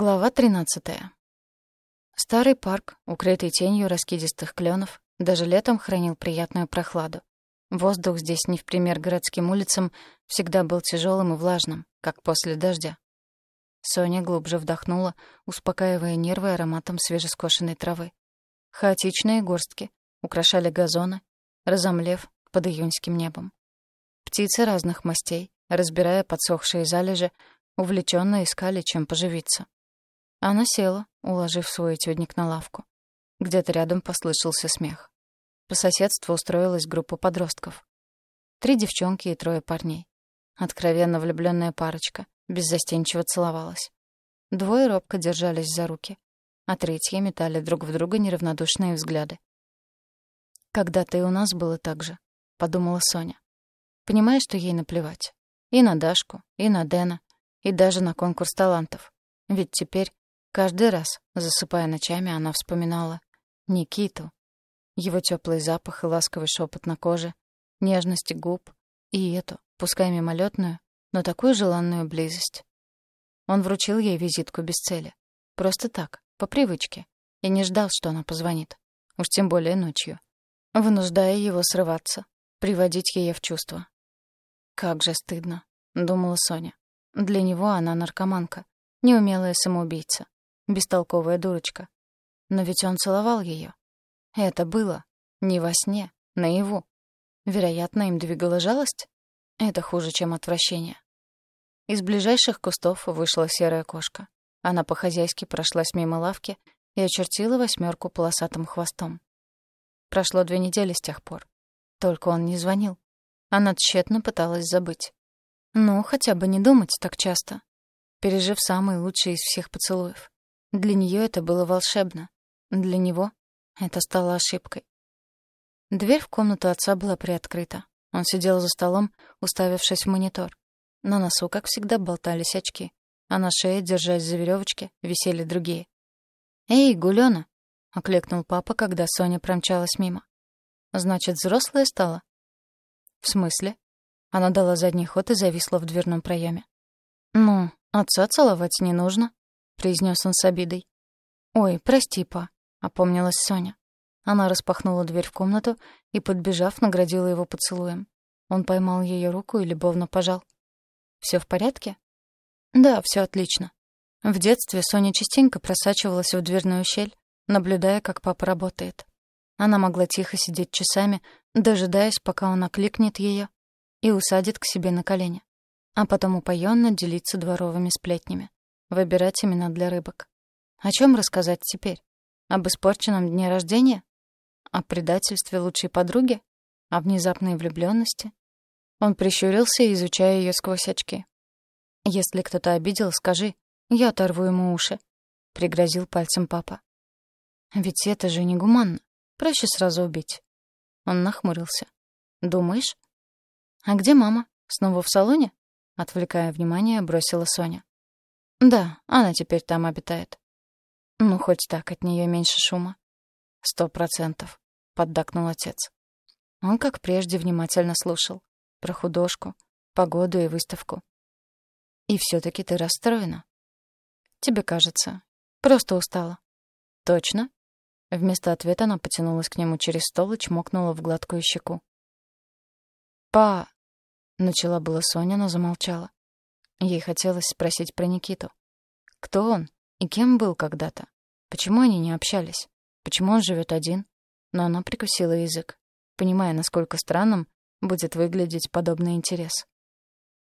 Глава 13. Старый парк, укрытый тенью раскидистых кленов, даже летом хранил приятную прохладу. Воздух здесь не в пример городским улицам всегда был тяжелым и влажным, как после дождя. Соня глубже вдохнула, успокаивая нервы ароматом свежескошенной травы. Хаотичные горстки украшали газоны, разомлев под июньским небом. Птицы разных мастей, разбирая подсохшие залежи, увлеченно искали, чем поживиться. Она села, уложив свой этюдник на лавку. Где-то рядом послышался смех. По соседству устроилась группа подростков. Три девчонки и трое парней. Откровенно влюбленная парочка, беззастенчиво целовалась. Двое робко держались за руки, а третьи метали друг в друга неравнодушные взгляды. «Когда-то и у нас было так же», — подумала Соня. Понимая, что ей наплевать. И на Дашку, и на Дэна, и даже на конкурс талантов. Ведь теперь Каждый раз, засыпая ночами, она вспоминала Никиту, его теплый запах и ласковый шепот на коже, нежности губ и эту, пускай мимолетную, но такую желанную близость. Он вручил ей визитку без цели. Просто так, по привычке, и не ждал, что она позвонит. Уж тем более ночью. Вынуждая его срываться, приводить ее в чувство. «Как же стыдно», — думала Соня. Для него она наркоманка, неумелая самоубийца бестолковая дурочка. Но ведь он целовал ее. Это было не во сне, наяву. Вероятно, им двигала жалость. Это хуже, чем отвращение. Из ближайших кустов вышла серая кошка. Она по-хозяйски прошлась мимо лавки и очертила восьмерку полосатым хвостом. Прошло две недели с тех пор. Только он не звонил. Она тщетно пыталась забыть. Ну, хотя бы не думать так часто, пережив самый лучший из всех поцелуев. Для нее это было волшебно. Для него это стало ошибкой. Дверь в комнату отца была приоткрыта. Он сидел за столом, уставившись в монитор. На носу, как всегда, болтались очки, а на шее, держась за веревочки, висели другие. «Эй, Гулёна!» — окликнул папа, когда Соня промчалась мимо. «Значит, взрослая стала?» «В смысле?» Она дала задний ход и зависла в дверном проеме. «Ну, отца целовать не нужно», произнес он с обидой. «Ой, прости, па», — опомнилась Соня. Она распахнула дверь в комнату и, подбежав, наградила его поцелуем. Он поймал ее руку и любовно пожал. Все в порядке?» «Да, все отлично». В детстве Соня частенько просачивалась в дверную щель, наблюдая, как папа работает. Она могла тихо сидеть часами, дожидаясь, пока он окликнет ее и усадит к себе на колени, а потом упоенно делиться дворовыми сплетнями. Выбирать имена для рыбок. О чем рассказать теперь? Об испорченном дне рождения? О предательстве лучшей подруги? О внезапной влюбленности? Он прищурился, изучая ее сквозь очки. «Если кто-то обидел, скажи, я оторву ему уши», — пригрозил пальцем папа. «Ведь это же негуманно. Проще сразу убить». Он нахмурился. «Думаешь?» «А где мама? Снова в салоне?» Отвлекая внимание, бросила Соня. Да, она теперь там обитает. Ну, хоть так, от нее меньше шума. Сто процентов, поддакнул отец. Он, как прежде, внимательно слушал. Про художку, погоду и выставку. И все таки ты расстроена. Тебе кажется. Просто устала. Точно? Вместо ответа она потянулась к нему через стол и чмокнула в гладкую щеку. «Па...» — начала была Соня, но замолчала. Ей хотелось спросить про Никиту. Кто он и кем был когда-то? Почему они не общались? Почему он живет один? Но она прикусила язык, понимая, насколько странным будет выглядеть подобный интерес.